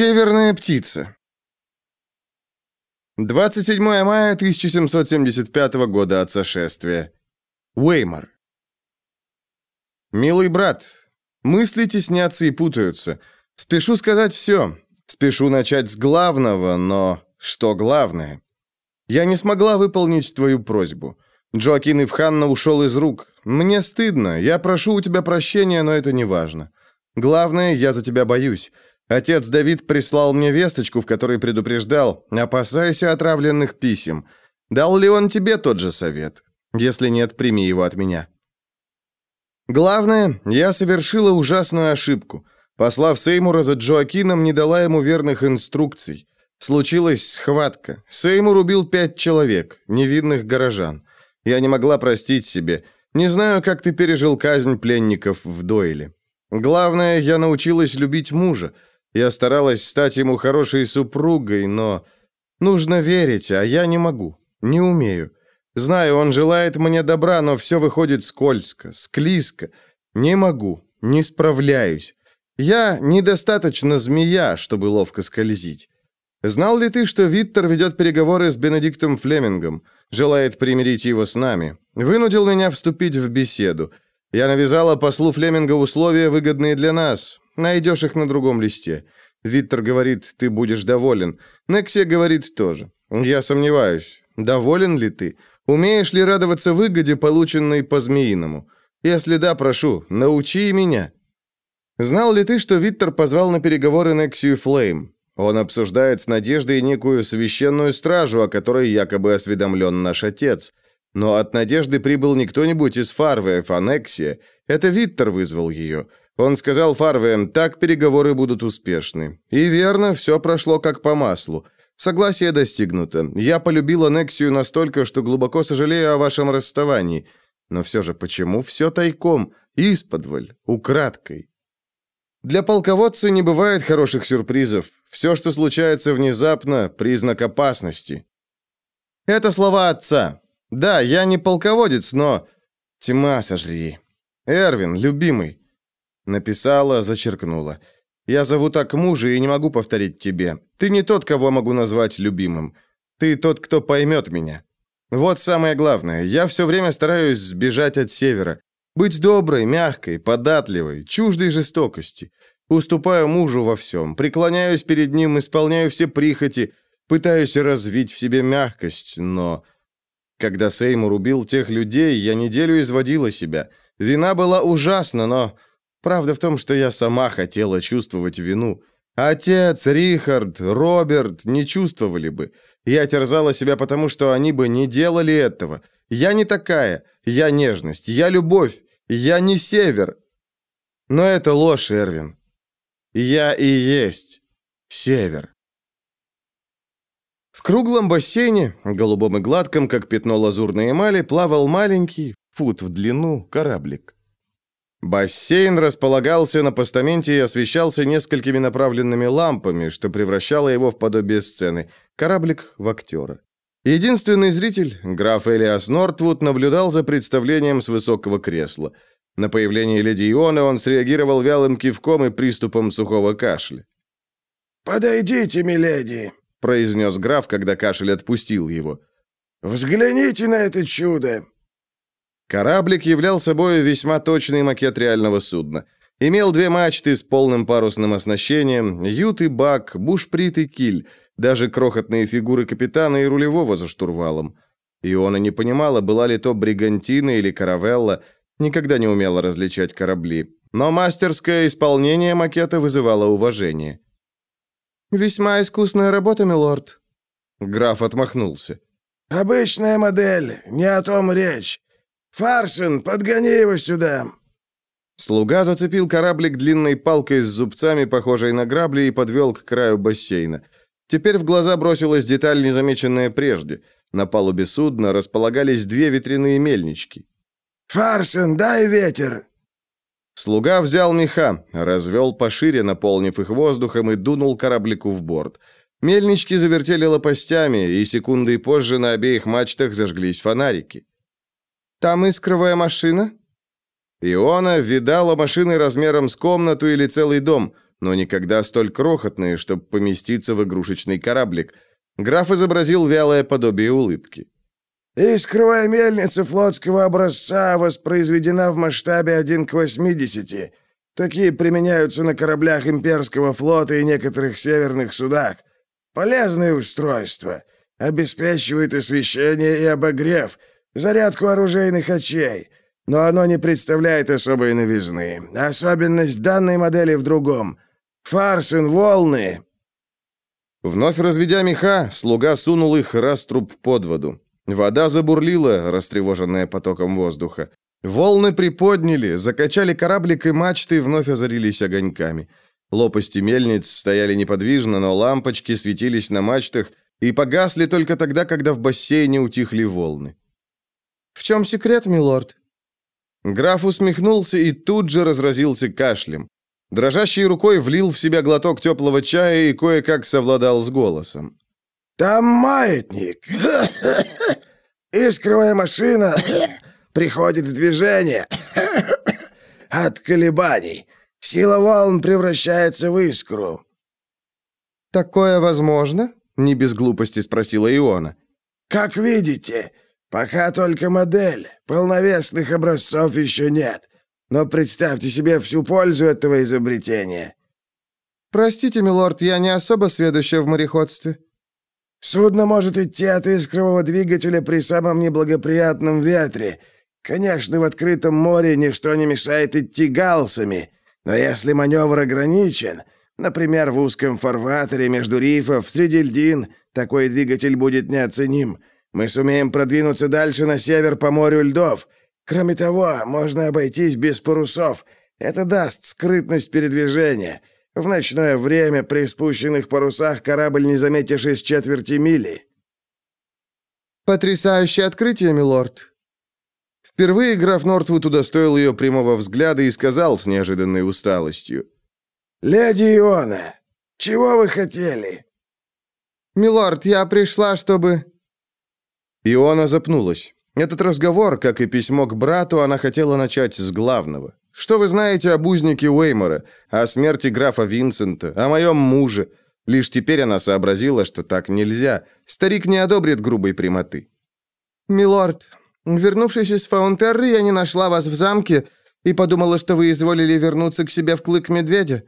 Северная птица. 27 мая 1775 года от сошествия. Уэймор. Милый брат, мысли теснятся и путаются. Спешу сказать все. Спешу начать с главного, но что главное? Я не смогла выполнить твою просьбу. Джоакин Ивханна ушел из рук. Мне стыдно. Я прошу у тебя прощения, но это не важно. Главное, я за тебя боюсь. Отец Давид прислал мне весточку, в которой предупреждал, опасайся отравленных писем. Дал ли он тебе тот же совет? Если нет, прими его от меня. Главное, я совершила ужасную ошибку. Послав Сеймура за Джоакином, не дала ему верных инструкций. Случилась схватка. Сеймур убил пять человек, невидных горожан. Я не могла простить себе. Не знаю, как ты пережил казнь пленников в Дойле. Главное, я научилась любить мужа. Я старалась стать ему хорошей супругой, но... Нужно верить, а я не могу, не умею. Знаю, он желает мне добра, но все выходит скользко, склизко. Не могу, не справляюсь. Я недостаточно змея, чтобы ловко скользить. Знал ли ты, что Виттер ведет переговоры с Бенедиктом Флемингом, желает примирить его с нами? Вынудил меня вступить в беседу. Я навязала послу Флеминга условия, выгодные для нас. Найдешь их на другом листе. Виттер говорит, ты будешь доволен. Нексия говорит тоже. Я сомневаюсь. Доволен ли ты? Умеешь ли радоваться выгоде, полученной по-змеиному? Если да, прошу, научи меня. Знал ли ты, что Виттер позвал на переговоры Нексию Флейм? Он обсуждает с Надеждой некую священную стражу, о которой якобы осведомлен наш отец. Но от Надежды прибыл не кто-нибудь из Фарвеев, а Нексия. Это Виттер вызвал ее. Он сказал Фарвеям, так переговоры будут успешны. И верно, все прошло как по маслу. Согласие достигнуто. Я полюбила Нексию настолько, что глубоко сожалею о вашем расставании. Но все же почему все тайком, исподволь, украдкой? Для полководца не бывает хороших сюрпризов. Все, что случается внезапно, признак опасности. Это слова отца. Да, я не полководец, но... Тьма сожри. Эрвин, любимый, Написала, зачеркнула. «Я зову так мужа и не могу повторить тебе. Ты не тот, кого могу назвать любимым. Ты тот, кто поймет меня. Вот самое главное. Я все время стараюсь сбежать от севера. Быть доброй, мягкой, податливой, чуждой жестокости. Уступаю мужу во всем, преклоняюсь перед ним, исполняю все прихоти, пытаюсь развить в себе мягкость, но... Когда Сеймур убил тех людей, я неделю изводила себя. Вина была ужасна, но... Правда в том, что я сама хотела чувствовать вину. Отец, Рихард, Роберт не чувствовали бы. Я терзала себя потому, что они бы не делали этого. Я не такая. Я нежность. Я любовь. Я не север. Но это ложь, Эрвин. Я и есть север. В круглом бассейне, голубом и гладком, как пятно лазурной эмали, плавал маленький, фут в длину, кораблик. Бассейн располагался на постаменте и освещался несколькими направленными лампами, что превращало его в подобие сцены. Кораблик в актера. Единственный зритель, граф Элиас Нортвуд, наблюдал за представлением с высокого кресла. На появление леди Ионы он среагировал вялым кивком и приступом сухого кашля. «Подойдите, миледи», — произнес граф, когда кашель отпустил его. «Взгляните на это чудо. Кораблик являл собой весьма точный макет реального судна. Имел две мачты с полным парусным оснащением, ют и бак, бушприт и киль, даже крохотные фигуры капитана и рулевого за штурвалом. Иона не понимала, была ли то бригантина или каравелла, никогда не умела различать корабли. Но мастерское исполнение макета вызывало уважение. «Весьма искусная работа, милорд». Граф отмахнулся. «Обычная модель, не о том речь. «Фаршин, подгони его сюда!» Слуга зацепил кораблик длинной палкой с зубцами, похожей на грабли, и подвел к краю бассейна. Теперь в глаза бросилась деталь, незамеченная прежде. На палубе судна располагались две ветряные мельнички. «Фаршин, дай ветер!» Слуга взял меха, развел пошире, наполнив их воздухом, и дунул кораблику в борт. Мельнички завертели лопастями, и секундой позже на обеих мачтах зажглись фонарики. Там искровая машина?» Иона видала машины размером с комнату или целый дом, но никогда столь крохотные, чтобы поместиться в игрушечный кораблик. Граф изобразил вялое подобие улыбки. «Искровая мельница флотского образца воспроизведена в масштабе 1 к 80. Такие применяются на кораблях имперского флота и некоторых северных судах. Полезное устройство. Обеспечивает освещение и обогрев, зарядку оружейных очей. Но оно не представляет особой новизны. Особенность данной модели в другом. Фарсен, волны. Вновь разведя меха, слуга сунул их раструб под воду. Вода забурлила, растревоженная потоком воздуха. Волны приподняли, закачали кораблик, и мачты вновь озарились огоньками. Лопасти мельниц стояли неподвижно, но лампочки светились на мачтах и погасли только тогда, когда в бассейне утихли волны. «В чем секрет, милорд?» Граф усмехнулся и тут же разразился кашлем. Дрожащей рукой влил в себя глоток теплого чая и кое-как совладал с голосом. «Там маятник! Искровая машина приходит в движение от колебаний. Сила волн превращается в искру». «Такое возможно?» — не без глупости спросила Иона. «Как видите, пока только модель. Полновесных образцов еще нет. Но представьте себе всю пользу этого изобретения». «Простите, милорд, я не особо сведущая в мореходстве». Судно может идти от искрового двигателя при самом неблагоприятном ветре. Конечно, в открытом море ничто не мешает идти галсами, но если маневр ограничен, например, в узком фарватере между рифов, среди льдин, такой двигатель будет неоценим. Мы сумеем продвинуться дальше на север по морю льдов. Кроме того, можно обойтись без парусов. Это даст скрытность передвижения. В ночное время при спущенных парусах корабль не заметишь из четверти мили». «Потрясающее открытие, милорд!» Впервые граф Нортвуд удостоил ее прямого взгляда и сказал с неожиданной усталостью. «Леди Иона, чего вы хотели?» «Милорд, я пришла, чтобы...» Иона запнулась. Этот разговор, как и письмо к брату, она хотела начать с главного. Что вы знаете об узнике Уэймора, о смерти графа Винсента, о моем муже? Лишь теперь она сообразила, что так нельзя. Старик не одобрит грубой прямоты. «Милорд, вернувшись из Фаунтерры, я не нашла вас в замке и подумала, что вы изволили вернуться к себе в клык медведя.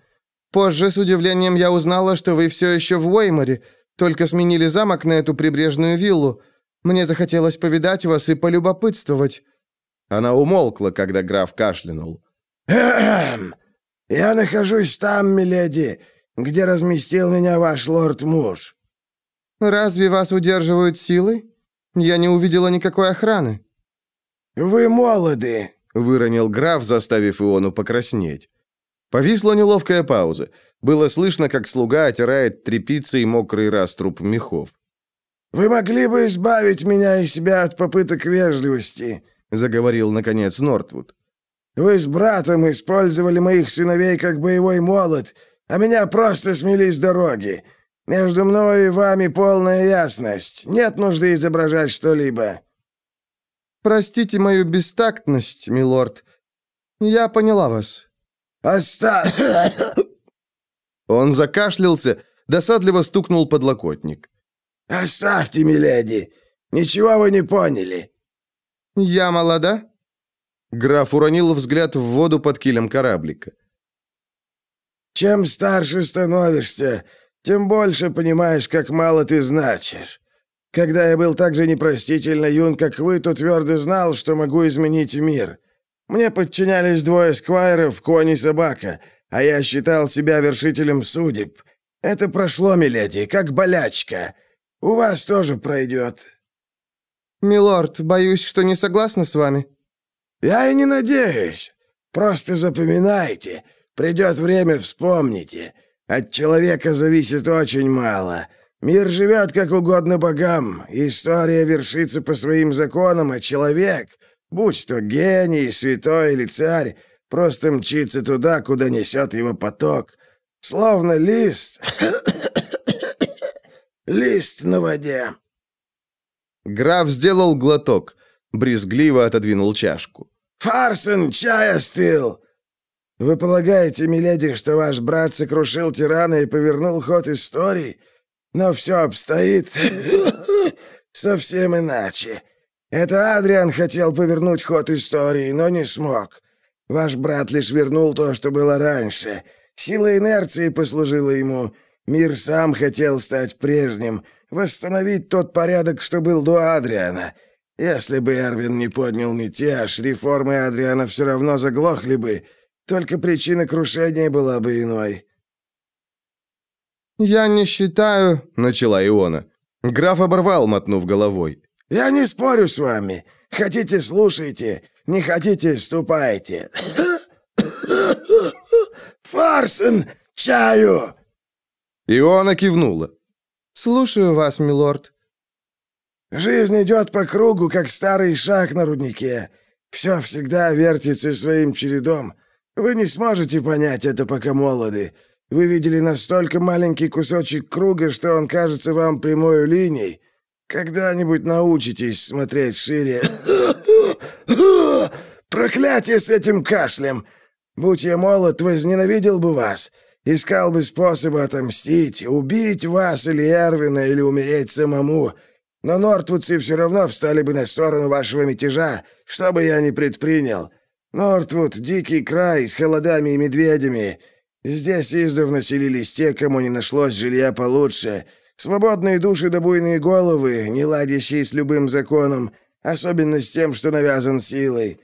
Позже, с удивлением, я узнала, что вы все еще в Уэйморе, только сменили замок на эту прибрежную виллу. Мне захотелось повидать вас и полюбопытствовать». Она умолкла, когда граф кашлянул. Я нахожусь там, миледи, где разместил меня ваш лорд-муж». «Разве вас удерживают силой? Я не увидела никакой охраны». «Вы молоды», — выронил граф, заставив Иону покраснеть. Повисла неловкая пауза. Было слышно, как слуга отирает тряпицей мокрый раструб мехов. «Вы могли бы избавить меня и себя от попыток вежливости», — заговорил, наконец, Нортвуд. Вы с братом использовали моих сыновей как боевой молот, а меня просто смели с дороги. Между мной и вами полная ясность. Нет нужды изображать что-либо». «Простите мою бестактность, милорд. Я поняла вас». «Оставь!» Он закашлялся, досадливо стукнул подлокотник. «Оставьте, миледи. Ничего вы не поняли». «Я молода?» Граф уронил взгляд в воду под килем кораблика. «Чем старше становишься, тем больше понимаешь, как мало ты значишь. Когда я был так же непростительно юн, как вы, то твердо знал, что могу изменить мир. Мне подчинялись двое сквайров, конь и собака, а я считал себя вершителем судеб. Это прошло, миледи, как болячка. У вас тоже пройдет». «Милорд, боюсь, что не согласна с вами». «Я и не надеюсь. Просто запоминайте. Придет время, вспомните. От человека зависит очень мало. Мир живет как угодно богам. История вершится по своим законам, а человек, будь то гений, святой или царь, просто мчится туда, куда несет его поток. Словно лист... лист на воде». Граф сделал глоток, брезгливо отодвинул чашку. «Фарсон, чай остыл!» Вы полагаете, миледи, что ваш брат сокрушил тирана и повернул ход истории? Но все обстоит совсем иначе. Это Адриан хотел повернуть ход истории, но не смог. Ваш брат лишь вернул то, что было раньше. Сила инерции послужила ему. Мир сам хотел стать прежним, восстановить тот порядок, что был до Адриана. Если бы Эрвин не поднял мятеж, реформы Адриана все равно заглохли бы, только причина крушения была бы иной. «Я не считаю...» — начала Иона. Граф оборвал, мотнув головой. «Я не спорю с вами. Хотите — слушайте, не хотите — ступайте. Фарсон, чаю!» Иона кивнула. «Слушаю вас, милорд». «Жизнь идет по кругу, как старый шаг на руднике. Все всегда вертится своим чередом. Вы не сможете понять это, пока молоды. Вы видели настолько маленький кусочек круга, что он кажется вам прямой линией. Когда-нибудь научитесь смотреть шире. Проклятие с этим кашлем! Будь я молод, возненавидел бы вас. Искал бы способы отомстить, убить вас или Эрвина, или умереть самому. Но нортвудцы все равно встали бы на сторону вашего мятежа, что бы я ни предпринял. Нортвуд — дикий край с холодами и медведями. Здесь издавна селились те, кому не нашлось жилья получше. Свободные души да буйные головы, не ладящие с любым законом, особенно с тем, что навязан силой.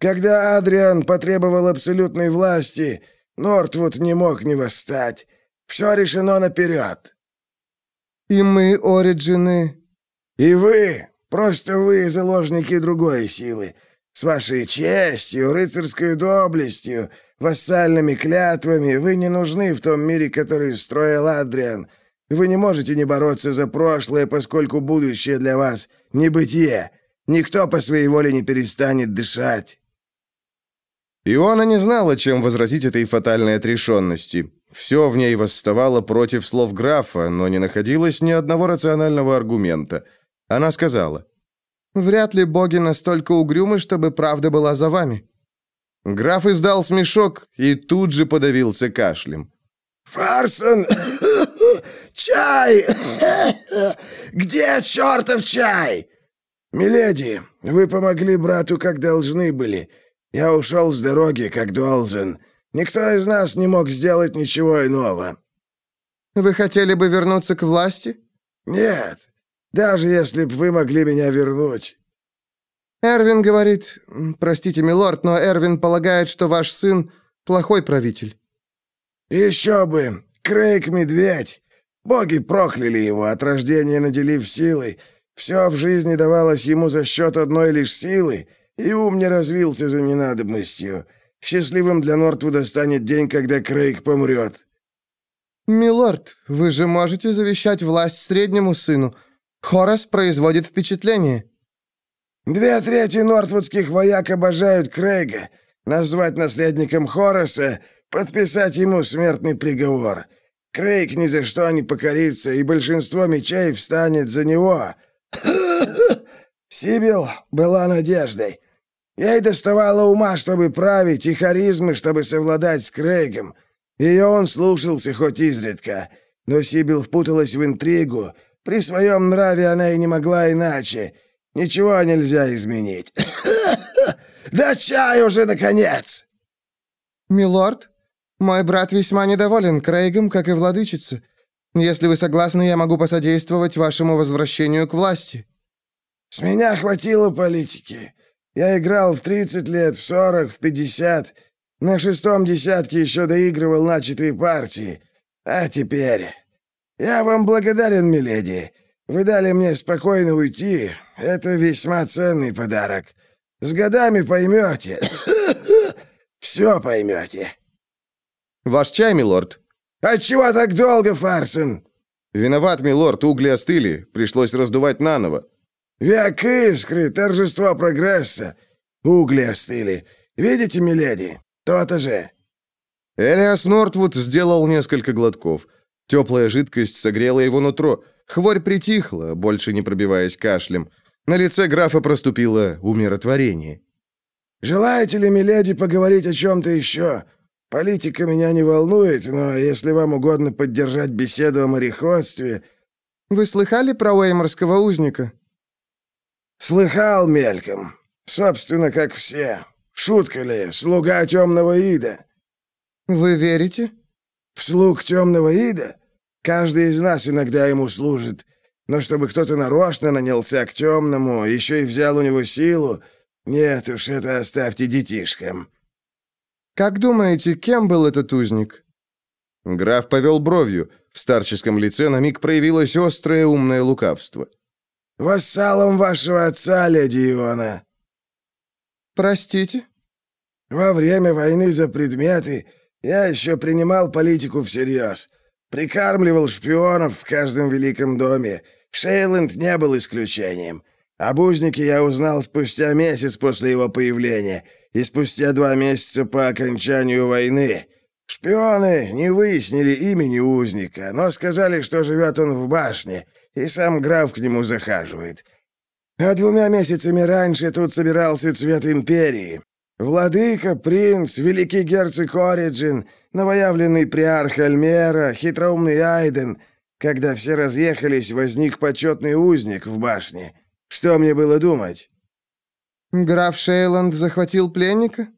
Когда Адриан потребовал абсолютной власти, Нортвуд не мог не восстать. Все решено наперед. И мы, Ориджины... И вы, просто вы заложники другой силы. С вашей честью, рыцарской доблестью, вассальными клятвами вы не нужны в том мире, который строил Адриан. Вы не можете не бороться за прошлое, поскольку будущее для вас — небытие. Никто по своей воле не перестанет дышать». Иона не знала, чем возразить этой фатальной отрешенности. Все в ней восставало против слов графа, но не находилось ни одного рационального аргумента. Она сказала, «Вряд ли боги настолько угрюмы, чтобы правда была за вами». Граф издал смешок и тут же подавился кашлем. «Фарсон! Чай! Где чертов чай? Миледи, вы помогли брату, как должны были. Я ушел с дороги, как должен. Никто из нас не мог сделать ничего иного». «Вы хотели бы вернуться к власти?» «Нет, даже если б вы могли меня вернуть». Эрвин говорит... Простите, милорд, но Эрвин полагает, что ваш сын плохой правитель». «Еще бы! Крейг — медведь! Боги прокляли его, от рождения наделив силой. Все в жизни давалось ему за счет одной лишь силы, и ум не развился за ненадобностью. Счастливым для Нортвуда станет день, когда Крейг помрет». «Милорд, вы же можете завещать власть среднему сыну. Хорас производит впечатление». Две трети нортвудских вояк обожают Крейга. Назвать наследником Хораса, подписать ему смертный приговор. Крейг ни за что не покорится, и большинство мечей встанет за него. Сибил была надеждой. Ей доставало ума, чтобы править, и харизмы, чтобы совладать с Крейгом. Ее он слушался хоть изредка. Но Сибил впуталась в интригу. При своем нраве она и не могла иначе — Ничего нельзя изменить. Да чай уже, наконец!» «Милорд, мой брат весьма недоволен Крейгом, как и владычица. Если вы согласны, я могу посодействовать вашему возвращению к власти». «С меня хватило политики. Я играл в 30 лет, в 40, в 50. На шестом десятке еще доигрывал начатые партии. А теперь... Я вам благодарен, миледи. Вы дали мне спокойно уйти. Это весьма ценный подарок. С годами поймете. Все поймете». «Ваш чай, милорд?» «Отчего так долго, Фарсон?» «Виноват, милорд, угли остыли. Пришлось раздувать наново». «Век искры, торжество прогресса. Угли остыли. Видите, миледи? То-то же». Элиас Нортвуд сделал несколько глотков. Теплая жидкость согрела его нутро. Хворь притихла, больше не пробиваясь кашлем. На лице графа проступило умиротворение. «Желаете ли, миледи, поговорить о чем-то еще? Политика меня не волнует, но если вам угодно поддержать беседу о мореходстве...» «Вы слыхали про Уэйморского узника?» «Слыхал мельком. Собственно, как все. Шутка ли, слуга темного Ида?» «Вы верите?» «В слуг темного Ида? Каждый из нас иногда ему служит. Но чтобы кто-то нарочно нанялся к темному, еще и взял у него силу... Нет уж, это оставьте детишкам». «Как думаете, кем был этот узник?» Граф повел бровью. В старческом лице на миг проявилось острое умное лукавство. «Вассалом вашего отца, леди Иона». «Простите?» «Во время войны за предметы я еще принимал политику всерьез. Прикармливал шпионов в каждом великом доме. Шейланд не был исключением. Об узнике я узнал спустя месяц после его появления и спустя два месяца по окончанию войны. Шпионы не выяснили имени узника, но сказали, что живет он в башне, и сам граф к нему захаживает. А двумя месяцами раньше тут собирался цвет империи. Владыка, принц, великий герцог Ориджин, новоявленный приарх Альмера, хитроумный Айден. Когда все разъехались, возник почетный узник в башне. Что мне было думать? Граф Шейланд захватил пленника?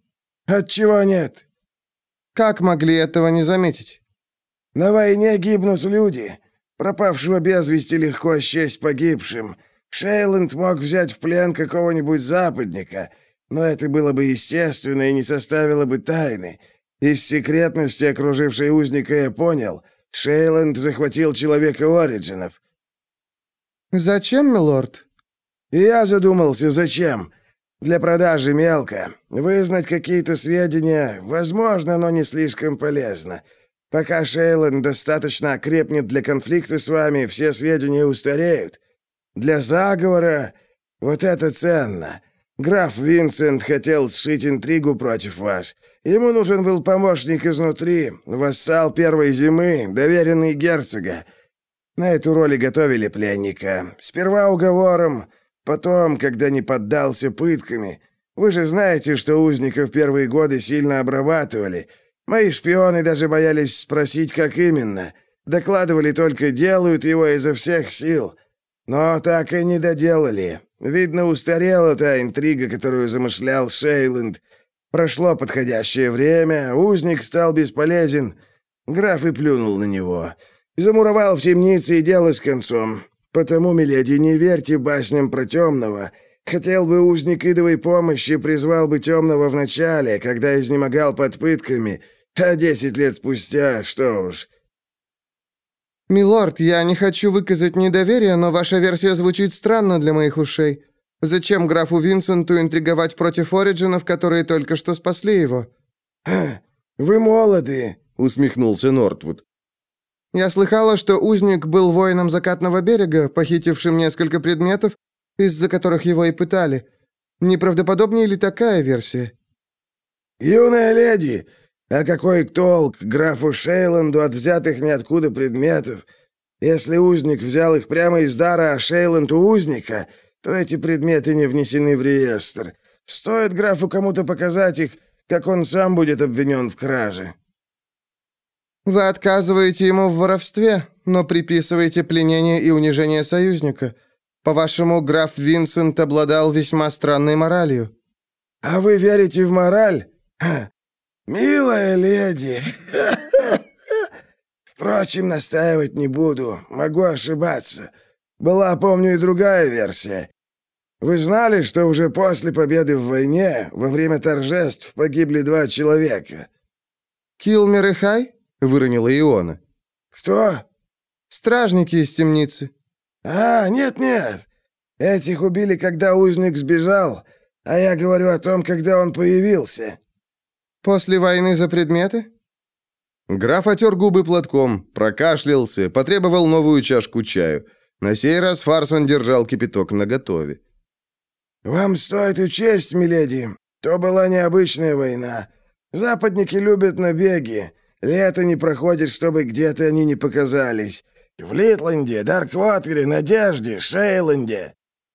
Отчего нет? Как могли этого не заметить? На войне гибнут люди. Пропавшего без вести легко счесть погибшим. Шейланд мог взять в плен какого-нибудь западника, но это было бы естественно и не составило бы тайны. Из секретности, окружившей узника, я понял, Шейланд захватил человека Ориджинов. «Зачем, милорд?» И я задумался, зачем. Для продажи мелко. Вызнать какие-то сведения возможно, но не слишком полезно. Пока Шейланд достаточно окрепнет для конфликта с вами, все сведения устареют. Для заговора вот это ценно. Граф Винсент хотел сшить интригу против вас. Ему нужен был помощник изнутри, вассал первой зимы, доверенный герцога. На эту роль и готовили пленника. Сперва уговором, потом, когда не поддался пытками. Вы же знаете, что узников первые годы сильно обрабатывали. Мои шпионы даже боялись спросить, как именно. Докладывали только, делают его изо всех сил. Но так и не доделали. Видно, устарела та интрига, которую замышлял Шейланд. Прошло подходящее время, узник стал бесполезен. Граф и плюнул на него. Замуровал в темнице и дело с концом. Потому, миледи, не верьте басням про темного. Хотел бы узник идовой помощи, призвал бы темного в начале, когда изнемогал под пытками, а десять лет спустя, что уж... «Милорд, я не хочу выказать недоверие, но ваша версия звучит странно для моих ушей. Зачем графу Винсенту интриговать против Ориджинов, которые только что спасли его?» «Вы молоды», — усмехнулся Нортвуд. «Я слыхала, что узник был воином закатного берега, похитившим несколько предметов, из-за которых его и пытали. Неправдоподобнее ли такая версия?» «Юная леди, а какой толк графу Шейланду от взятых ниоткуда предметов? Если узник взял их прямо из дара, а Шейланд у узника, то эти предметы не внесены в реестр. Стоит графу кому-то показать их, как он сам будет обвинен в краже». «Вы отказываете ему в воровстве, но приписываете пленение и унижение союзника. По-вашему, граф Винсент обладал весьма странной моралью». «А вы верите в мораль? Ха, «Милая леди!» «Впрочем, настаивать не буду, могу ошибаться. Была, помню, и другая версия. Вы знали, что уже после победы в войне, во время торжеств, погибли два человека?» «Килмер и Хай?» — выронила Иона. «Кто?» «Стражники из темницы». «А, нет-нет. Этих убили, когда узник сбежал, а я говорю о том, когда он появился». «После войны за предметы?» Граф отер губы платком, прокашлялся, потребовал новую чашку чаю. На сей раз Фарсон держал кипяток наготове. «Вам стоит учесть, миледи, то была необычная война. Западники любят набеги. Лето не проходит, чтобы где-то они не показались. В Литланде, Дарквотере, Надежде, Шейланде.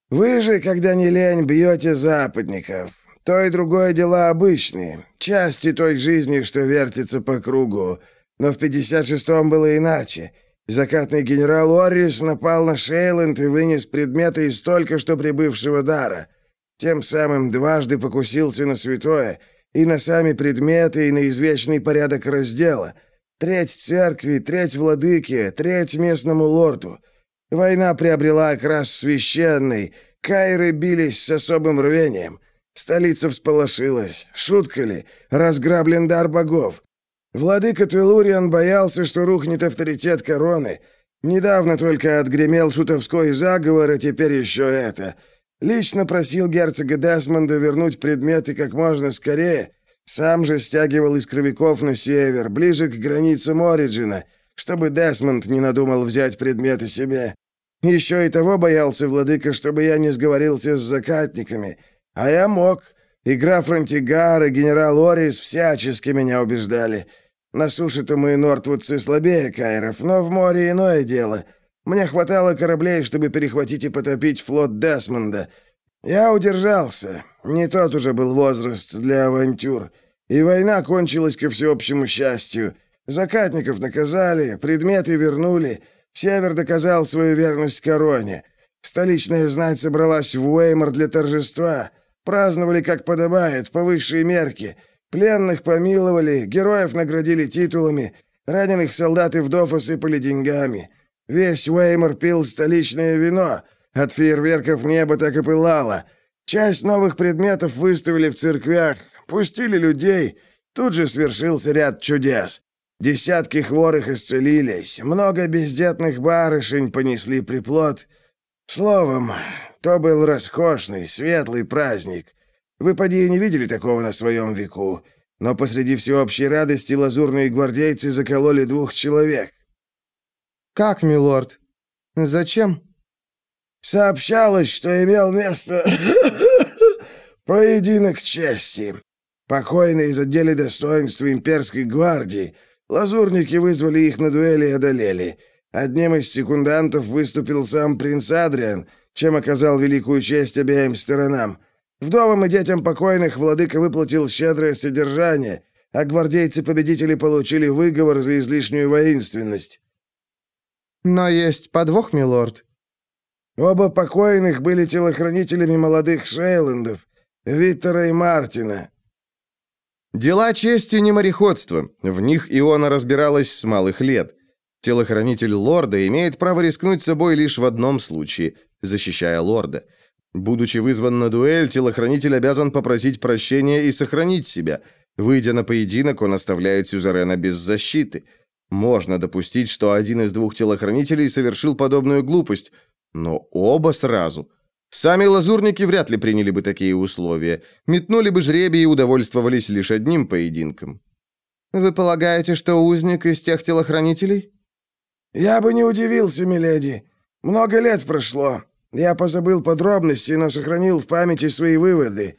Вы же, когда не лень, бьете западников. То и другое дела обычные, части той жизни, что вертится по кругу. Но в 56-м было иначе. Закатный генерал Оррис напал на Шейланд и вынес предметы из только что прибывшего дара. Тем самым дважды покусился на святое, и на сами предметы, и на извечный порядок раздела. Треть церкви, треть владыки, треть местному лорду. Война приобрела окрас священный, кайры бились с особым рвением. Столица всполошилась. Шутка ли? Разграблен дар богов. Владыка Твилуриан боялся, что рухнет авторитет короны. Недавно только отгремел шутовской заговор, а теперь еще это. Лично просил герцога Десмонда вернуть предметы как можно скорее. Сам же стягивал искровиков на север, ближе к границам Ориджина, чтобы Десмонд не надумал взять предметы себе. Еще и того боялся владыка, чтобы я не сговорился с закатниками. А я мог. И граф Рантигар, и генерал Орис всячески меня убеждали. На суше-то мы, нортвудцы, слабее кайров, но в море иное дело. Мне хватало кораблей, чтобы перехватить и потопить флот Десмонда. Я удержался. Не тот уже был возраст для авантюр. И война кончилась ко всеобщему счастью. Закатников наказали, предметы вернули. Север доказал свою верность короне. Столичная знать собралась в Уэймор для торжества. Праздновали, как подобает, по высшей мерке — Пленных помиловали, героев наградили титулами, раненых солдат и вдов осыпали деньгами. Весь Уэймор пил столичное вино. От фейерверков небо так и пылало. Часть новых предметов выставили в церквях, пустили людей. Тут же свершился ряд чудес. Десятки хворых исцелились, много бездетных барышень понесли приплод. Словом, то был роскошный, светлый праздник — вы, поди, не видели такого на своем веку. Но посреди всеобщей радости лазурные гвардейцы закололи двух человек». «Как, милорд? Зачем?» «Сообщалось, что имел место поединок чести. Покойные задели достоинства имперской гвардии. Лазурники вызвали их на дуэли и одолели. Одним из секундантов выступил сам принц Адриан, чем оказал великую честь обеим сторонам. Вдовам и детям покойных владыка выплатил щедрое содержание, а гвардейцы-победители получили выговор за излишнюю воинственность. Но есть подвох, милорд. Оба покойных были телохранителями молодых Шейлендов, Виттера и Мартина. Дела чести не мореходство. В них Иона разбиралась с малых лет. Телохранитель лорда имеет право рискнуть собой лишь в одном случае, защищая лорда – Будучи вызван на дуэль, телохранитель обязан попросить прощения и сохранить себя. Выйдя на поединок, он оставляет сюзерена без защиты. Можно допустить, что один из двух телохранителей совершил подобную глупость, но оба сразу. Сами лазурники вряд ли приняли бы такие условия. Метнули бы жребий и удовольствовались лишь одним поединком. «Вы полагаете, что узник из тех телохранителей?» «Я бы не удивился, миледи. Много лет прошло. Я позабыл подробности, но сохранил в памяти свои выводы.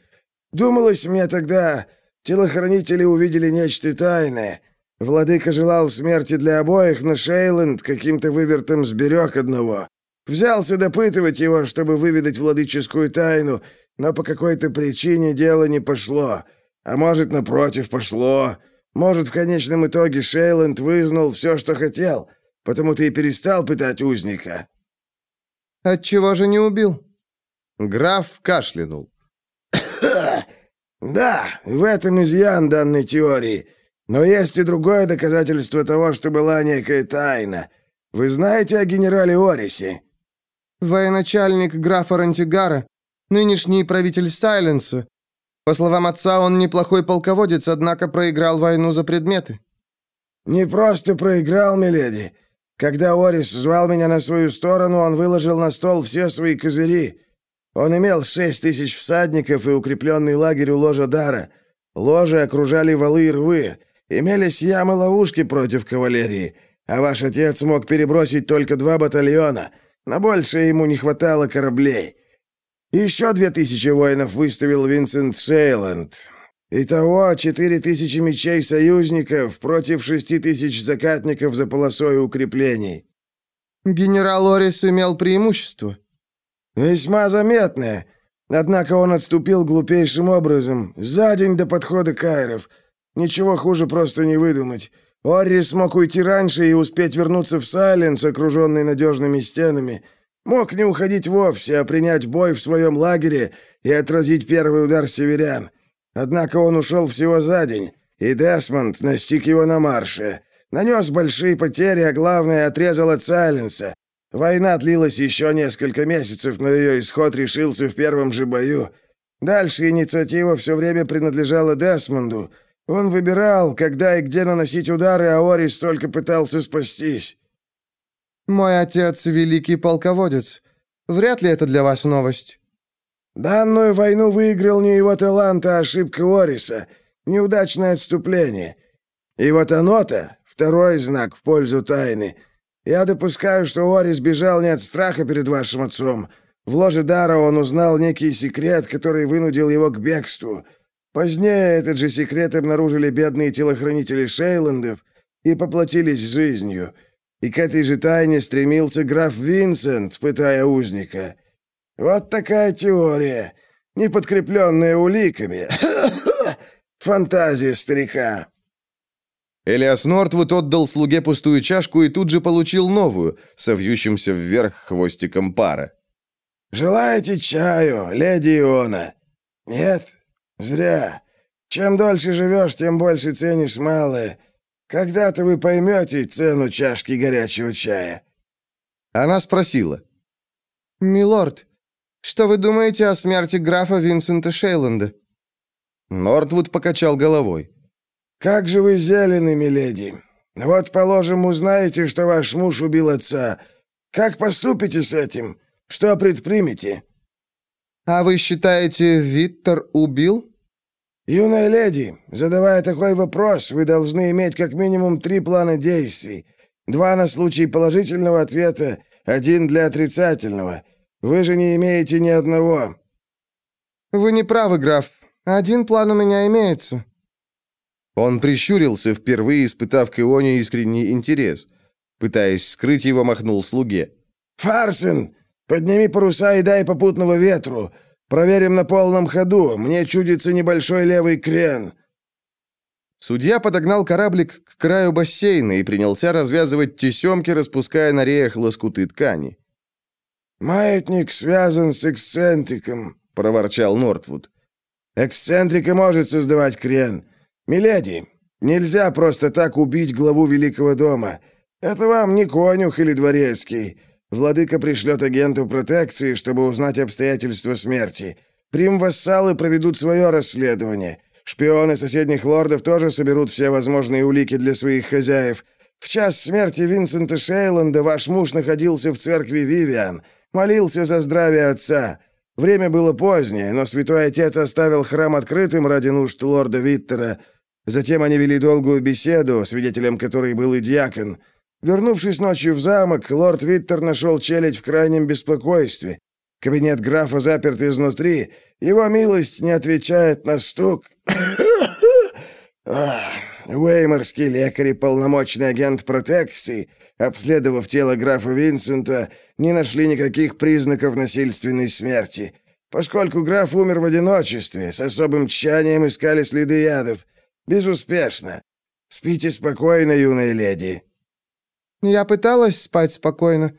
Думалось мне тогда, телохранители увидели нечто тайное. Владыка желал смерти для обоих, но Шейланд каким-то вывертом сберег одного. Взялся допытывать его, чтобы выведать владыческую тайну, но по какой-то причине дело не пошло. А может, напротив, пошло. Может, в конечном итоге Шейланд вызнал все, что хотел, потому ты и перестал пытать узника. Отчего же не убил? Граф кашлянул. Да, в этом изъян данной теории. Но есть и другое доказательство того, что была некая тайна. Вы знаете о генерале Орисе? Военачальник графа Рантигара, нынешний правитель Сайленса. По словам отца, он неплохой полководец, однако проиграл войну за предметы. Не просто проиграл, миледи. Когда Орис звал меня на свою сторону, он выложил на стол все свои козыри. Он имел шесть тысяч всадников и укрепленный лагерь у ложа Дара. Ложи окружали валы и рвы. Имелись ямы-ловушки против кавалерии. А ваш отец мог перебросить только два батальона. На большее ему не хватало кораблей. Еще две тысячи воинов выставил Винсент Шейланд. Итого четыре тысячи мечей союзников против шести тысяч закатников за полосой укреплений. Генерал Орис имел преимущество. Весьма заметное. Однако он отступил глупейшим образом, за день до подхода Кайров. Ничего хуже просто не выдумать. Орри смог уйти раньше и успеть вернуться в Сайленс, окруженный надежными стенами. Мог не уходить вовсе, а принять бой в своем лагере и отразить первый удар северян. Однако он ушел всего за день, и Десмонд настиг его на марше. Нанес большие потери, а главное, отрезал от Сайленса. Война длилась еще несколько месяцев, но ее исход решился в первом же бою. Дальше инициатива все время принадлежала Десмонду. Он выбирал, когда и где наносить удары, а Орис только пытался спастись. «Мой отец — великий полководец. Вряд ли это для вас новость». «Данную войну выиграл не его талант, а ошибка Ориса. Неудачное отступление. И вот оно-то, второй знак в пользу тайны — я допускаю, что Орис бежал не от страха перед вашим отцом. В ложе Дара он узнал некий секрет, который вынудил его к бегству. Позднее этот же секрет обнаружили бедные телохранители Шейландов и поплатились жизнью. И к этой же тайне стремился граф Винсент, пытая узника. Вот такая теория, не подкрепленная уликами. Фантазия старика. Элиас Нортвуд отдал слуге пустую чашку и тут же получил новую, со вьющимся вверх хвостиком пара. «Желаете чаю, леди Иона?» «Нет? Зря. Чем дольше живешь, тем больше ценишь малое. Когда-то вы поймете цену чашки горячего чая». Она спросила. «Милорд, что вы думаете о смерти графа Винсента Шейланда?» Нортвуд покачал головой. «Как же вы зелены, миледи! Вот, положим, узнаете, что ваш муж убил отца. Как поступите с этим? Что предпримете?» «А вы считаете, Виттер убил?» «Юная леди, задавая такой вопрос, вы должны иметь как минимум три плана действий. Два на случай положительного ответа, один для отрицательного. Вы же не имеете ни одного». «Вы не правы, граф. Один план у меня имеется». Он прищурился, впервые испытав к Ионе искренний интерес. Пытаясь скрыть его, махнул слуге. «Фарсен, подними паруса и дай попутного ветру. Проверим на полном ходу. Мне чудится небольшой левый крен». Судья подогнал кораблик к краю бассейна и принялся развязывать тесемки, распуская на реях лоскуты ткани. «Маятник связан с эксцентриком», — проворчал Нортвуд. «Эксцентрика может создавать крен. «Миледи, нельзя просто так убить главу Великого дома. Это вам не конюх или дворецкий. Владыка пришлет агентов протекции, чтобы узнать обстоятельства смерти. Прим-вассалы проведут свое расследование. Шпионы соседних лордов тоже соберут все возможные улики для своих хозяев. В час смерти Винсента Шейланда ваш муж находился в церкви Вивиан, молился за здравие отца. Время было позднее, но святой отец оставил храм открытым ради нужд лорда Виттера – Затем они вели долгую беседу, свидетелем которой был и диакон. Вернувшись ночью в замок, лорд Виттер нашел челядь в крайнем беспокойстве. Кабинет графа заперт изнутри, его милость не отвечает на стук. Уэйморский лекарь и полномочный агент протекции, обследовав тело графа Винсента, не нашли никаких признаков насильственной смерти. Поскольку граф умер в одиночестве, с особым тщанием искали следы ядов. Безуспешно. Спите спокойно, юная леди». «Я пыталась спать спокойно.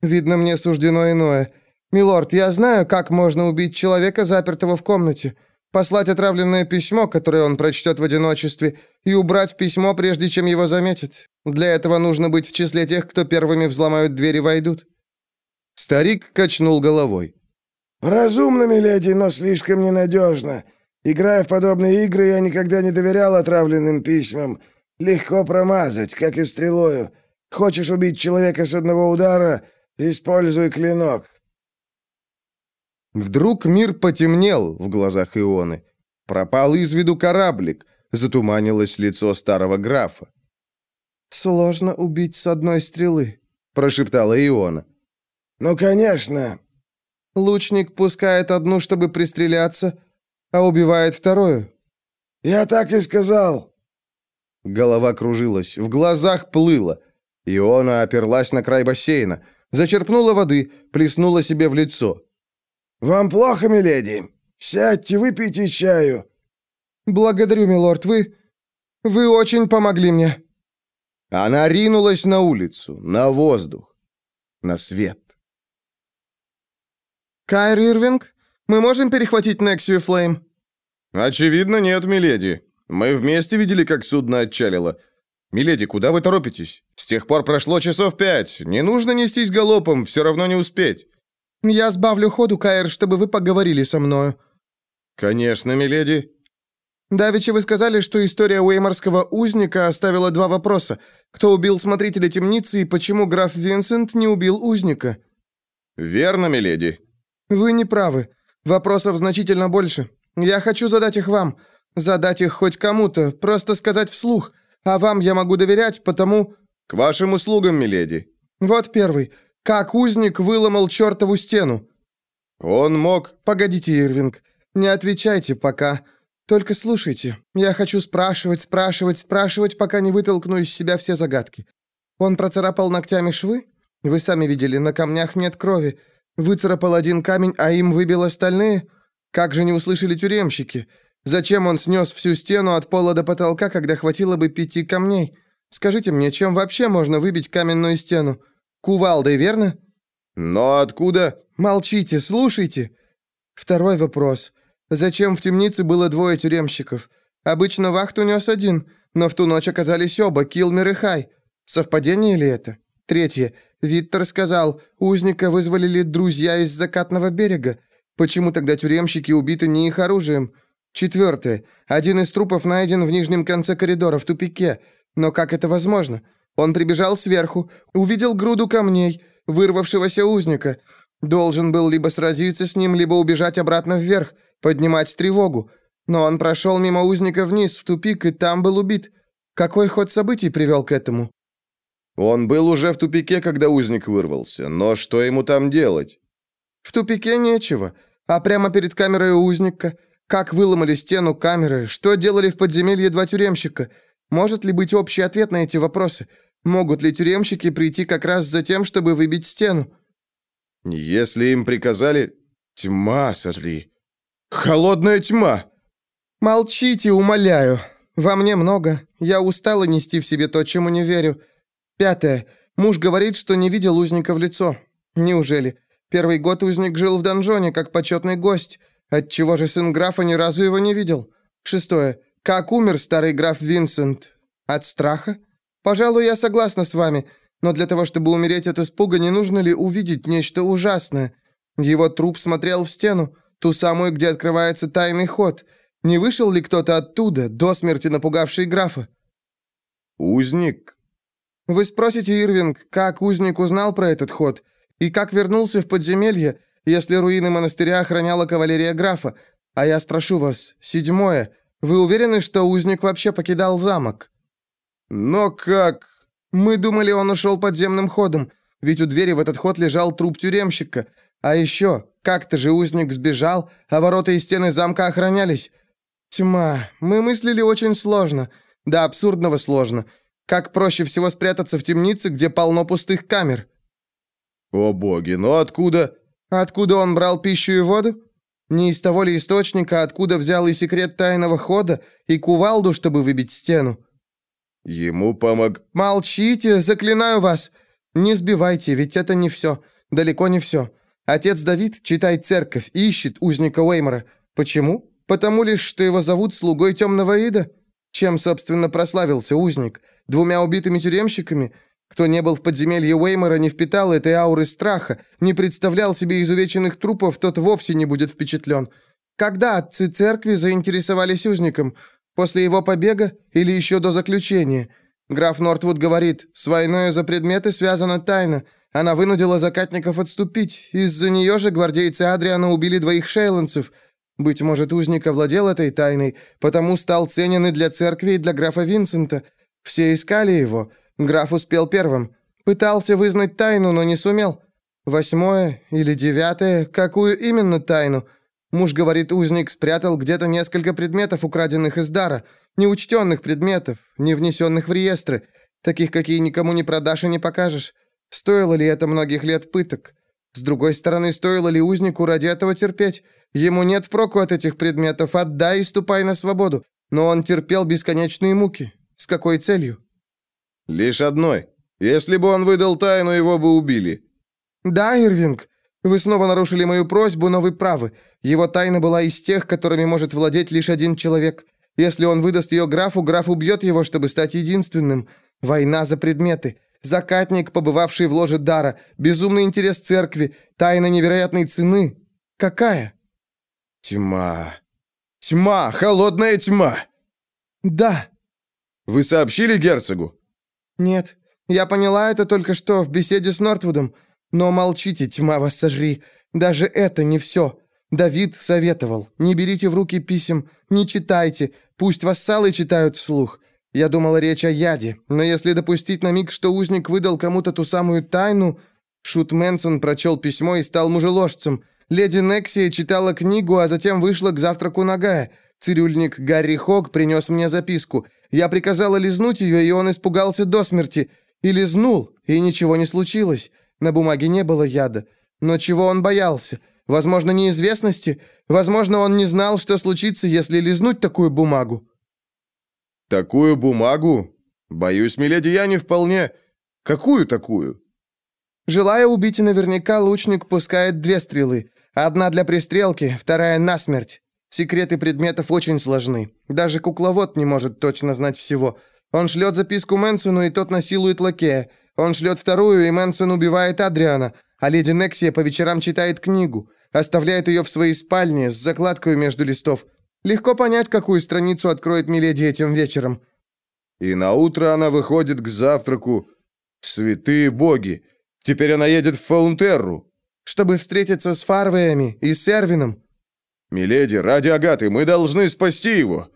Видно, мне суждено иное. Милорд, я знаю, как можно убить человека, запертого в комнате. Послать отравленное письмо, которое он прочтет в одиночестве, и убрать письмо, прежде чем его заметят. Для этого нужно быть в числе тех, кто первыми взломают дверь и войдут». Старик качнул головой. «Разумно, миледи, но слишком ненадежно. Играя в подобные игры, я никогда не доверял отравленным письмам. Легко промазать, как и стрелою. Хочешь убить человека с одного удара — используй клинок». Вдруг мир потемнел в глазах Ионы. Пропал из виду кораблик, затуманилось лицо старого графа. «Сложно убить с одной стрелы», — прошептала Иона. «Ну, конечно». «Лучник пускает одну, чтобы пристреляться, а убивает вторую». «Я так и сказал». Голова кружилась, в глазах плыла. Иона оперлась на край бассейна, зачерпнула воды, плеснула себе в лицо. «Вам плохо, миледи? Сядьте, выпейте чаю». «Благодарю, милорд, вы... вы очень помогли мне». Она ринулась на улицу, на воздух, на свет. «Кайр Ирвинг, мы можем перехватить Нексию Флейм?» «Очевидно, нет, миледи. Мы вместе видели, как судно отчалило. Миледи, куда вы торопитесь? С тех пор прошло часов пять. Не нужно нестись галопом, все равно не успеть». «Я сбавлю ходу, Кайр, чтобы вы поговорили со мною». «Конечно, миледи». «Давеча вы сказали, что история уэйморского узника оставила два вопроса. Кто убил смотрителя темницы и почему граф Винсент не убил узника?» «Верно, миледи». «Вы не правы. Вопросов значительно больше. Я хочу задать их вам. Задать их хоть кому-то, просто сказать вслух. А вам я могу доверять, потому...» «К вашим услугам, миледи». «Вот первый. Как узник выломал чертову стену?» «Он мог...» «Погодите, Ирвинг. Не отвечайте пока. Только слушайте. Я хочу спрашивать, спрашивать, спрашивать, пока не вытолкну из себя все загадки. Он процарапал ногтями швы? Вы сами видели, на камнях нет крови. Выцарапал один камень, а им выбил остальные? Как же не услышали тюремщики? Зачем он снес всю стену от пола до потолка, когда хватило бы пяти камней? Скажите мне, чем вообще можно выбить каменную стену? Кувалдой, верно? Но откуда? Молчите, слушайте. Второй вопрос. Зачем в темнице было двое тюремщиков? Обычно вахту нес один, но в ту ночь оказались оба, Килмер и Хай. Совпадение ли это? Третье. Виттер сказал, узника вызволили друзья из закатного берега. Почему тогда тюремщики убиты не их оружием? Четвертое. Один из трупов найден в нижнем конце коридора, в тупике. Но как это возможно? Он прибежал сверху, увидел груду камней, вырвавшегося узника. Должен был либо сразиться с ним, либо убежать обратно вверх, поднимать тревогу. Но он прошел мимо узника вниз, в тупик, и там был убит. Какой ход событий привел к этому? Он был уже в тупике, когда узник вырвался. Но что ему там делать? В тупике нечего. А прямо перед камерой узника? Как выломали стену камеры? Что делали в подземелье два тюремщика? Может ли быть общий ответ на эти вопросы? Могут ли тюремщики прийти как раз за тем, чтобы выбить стену? Если им приказали... Тьма, сожри. Холодная тьма. Молчите, умоляю. Во мне много. Я устала нести в себе то, чему не верю. Пятое. Муж говорит, что не видел узника в лицо. Неужели? Первый год узник жил в донжоне, как почетный гость. Отчего же сын графа ни разу его не видел? Шестое. Как умер старый граф Винсент? От страха? Пожалуй, я согласна с вами. Но для того, чтобы умереть от испуга, не нужно ли увидеть нечто ужасное? Его труп смотрел в стену, ту самую, где открывается тайный ход. Не вышел ли кто-то оттуда, до смерти напугавший графа? Узник? Вы спросите, Ирвинг, как узник узнал про этот ход? И как вернулся в подземелье, если руины монастыря охраняла кавалерия графа? А я спрошу вас, седьмое, вы уверены, что узник вообще покидал замок? Но как... Мы думали, он ушел подземным ходом, ведь у двери в этот ход лежал труп тюремщика. А еще, как-то же узник сбежал, а ворота и стены замка охранялись. Тьма, мы мыслили очень сложно, до абсурдного сложно. Как проще всего спрятаться в темнице, где полно пустых камер? О боги, но откуда... Откуда он брал пищу и воду? Не из того ли источника, откуда взял и секрет тайного хода, и кувалду, чтобы выбить стену? Ему помог... Молчите, заклинаю вас. Не сбивайте, ведь это не все. Далеко не все. Отец Давид, читает церковь, ищет узника Уэймора. Почему? Потому лишь, что его зовут слугой темного ида? Чем, собственно, прославился узник? Двумя убитыми тюремщиками? Кто не был в подземелье Уэймора, не впитал этой ауры страха, не представлял себе изувеченных трупов, тот вовсе не будет впечатлен. Когда отцы церкви заинтересовались узником? После его побега или еще до заключения? Граф Нортвуд говорит, с войной за предметы связана тайна. Она вынудила закатников отступить. Из-за нее же гвардейцы Адриана убили двоих шейландцев. Быть может, узник овладел этой тайной, потому стал ценен и для церкви, и для графа Винсента. Все искали его. Граф успел первым. Пытался вызнать тайну, но не сумел. Восьмое или девятое, какую именно тайну? Муж говорит, узник спрятал где-то несколько предметов, украденных из дара. Неучтенных предметов, не внесенных в реестры. Таких, какие никому не продашь и не покажешь. Стоило ли это многих лет пыток? С другой стороны, стоило ли узнику ради этого терпеть? Ему нет проку от этих предметов, отдай и ступай на свободу. Но он терпел бесконечные муки. С какой целью? Лишь одной. Если бы он выдал тайну, его бы убили. Да, Ирвинг, вы снова нарушили мою просьбу, но вы правы. Его тайна была из тех, которыми может владеть лишь один человек. Если он выдаст ее графу, граф убьет его, чтобы стать единственным. Война за предметы. Закатник, побывавший в ложе дара. Безумный интерес церкви. Тайна невероятной цены. Какая? Тьма. Тьма, холодная тьма. Да. Вы сообщили герцогу? Нет. Я поняла это только что в беседе с Нортвудом. Но молчите, тьма вас сожри. Даже это не все. Давид советовал. Не берите в руки писем, не читайте. Пусть вассалы читают вслух. Я думала речь о яде, но если допустить на миг, что узник выдал кому-то ту самую тайну... Шут Мэнсон прочел письмо и стал мужеложцем. Леди Нексия читала книгу, а затем вышла к завтраку нагая. Цирюльник Гарри Хог принес мне записку. Я приказала лизнуть ее, и он испугался до смерти. И лизнул, и ничего не случилось. На бумаге не было яда. Но чего он боялся? Возможно, неизвестности? Возможно, он не знал, что случится, если лизнуть такую бумагу. Такую бумагу? Боюсь, миледи, я не вполне... Какую такую? Желая убить наверняка, лучник пускает две стрелы. Одна для пристрелки, вторая насмерть. Секреты предметов очень сложны. Даже кукловод не может точно знать всего. Он шлет записку Мэнсону, и тот насилует лакея. Он шлет вторую, и Мэнсон убивает Адриана. А леди Нексия по вечерам читает книгу. Оставляет ее в своей спальне с закладкой между листов. Легко понять, какую страницу откроет Миледи этим вечером. И на утро она выходит к завтраку. Святые боги! Теперь она едет в Фаунтерру. Чтобы встретиться с Фарвеями и с Эрвином. Миледи, ради Агаты, мы должны спасти его.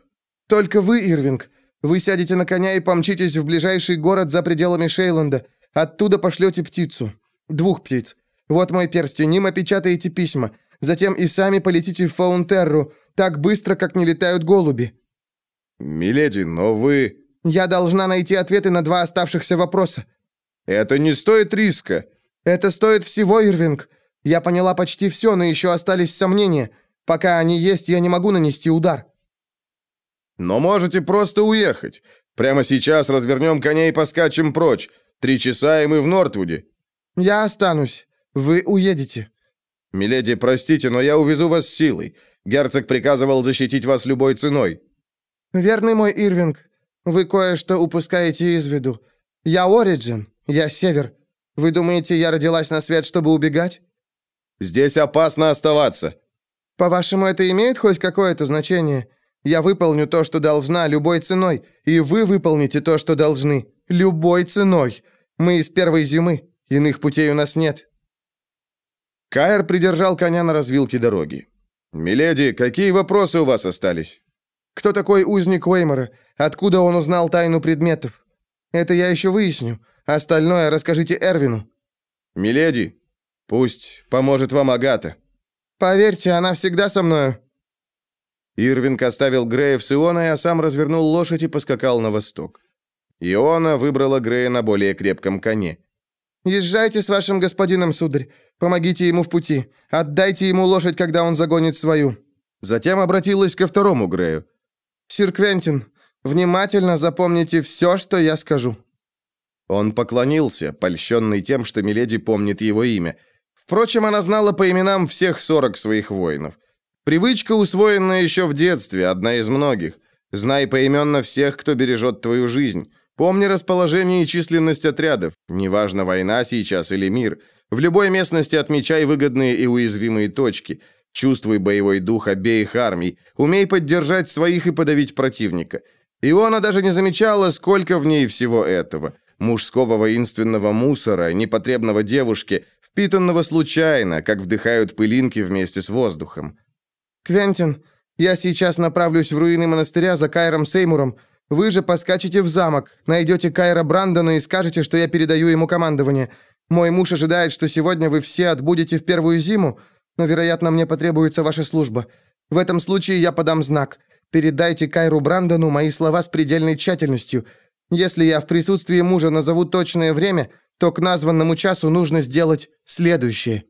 Только вы, Ирвинг. Вы сядете на коня и помчитесь в ближайший город за пределами Шейланда. Оттуда пошлете птицу. Двух птиц. Вот мой перстень, им опечатаете письма. Затем и сами полетите в Фаунтерру, так быстро, как не летают голуби». «Миледи, но вы...» «Я должна найти ответы на два оставшихся вопроса». «Это не стоит риска». «Это стоит всего, Ирвинг. Я поняла почти все, но еще остались сомнения. Пока они есть, я не могу нанести удар». «Но можете просто уехать. Прямо сейчас развернем коней и поскачем прочь. Три часа, и мы в Нортвуде». «Я останусь. Вы уедете». «Миледи, простите, но я увезу вас силой. Герцог приказывал защитить вас любой ценой». «Верный мой Ирвинг, вы кое-что упускаете из виду. Я Ориджин, я Север. Вы думаете, я родилась на свет, чтобы убегать?» «Здесь опасно оставаться». «По-вашему, это имеет хоть какое-то значение? Я выполню то, что должна, любой ценой, и вы выполните то, что должны, любой ценой. Мы из первой зимы, иных путей у нас нет». Кайр придержал коня на развилке дороги. «Миледи, какие вопросы у вас остались?» «Кто такой узник Уэймора? Откуда он узнал тайну предметов?» «Это я еще выясню. Остальное расскажите Эрвину». «Миледи, пусть поможет вам Агата». «Поверьте, она всегда со мною». Ирвинг оставил Грея в Сионе, а сам развернул лошадь и поскакал на восток. Иона выбрала Грея на более крепком коне. «Езжайте с вашим господином, сударь. Помогите ему в пути. Отдайте ему лошадь, когда он загонит свою». Затем обратилась ко второму Грею. «Сир Квентин, внимательно запомните все, что я скажу». Он поклонился, польщенный тем, что Миледи помнит его имя. Впрочем, она знала по именам всех сорок своих воинов. Привычка, усвоенная еще в детстве, одна из многих. Знай поименно всех, кто бережет твою жизнь. Помни расположение и численность отрядов, неважно, война сейчас или мир. В любой местности отмечай выгодные и уязвимые точки. Чувствуй боевой дух обеих армий. Умей поддержать своих и подавить противника. Иона даже не замечала, сколько в ней всего этого. Мужского воинственного мусора, непотребного девушки, впитанного случайно, как вдыхают пылинки вместе с воздухом. «Квентин, я сейчас направлюсь в руины монастыря за Кайром Сеймуром. Вы же поскачете в замок, найдете Кайра Брандона и скажете, что я передаю ему командование. Мой муж ожидает, что сегодня вы все отбудете в первую зиму, но, вероятно, мне потребуется ваша служба. В этом случае я подам знак. Передайте Кайру Брандону мои слова с предельной тщательностью. Если я в присутствии мужа назову точное время, то к названному часу нужно сделать следующее.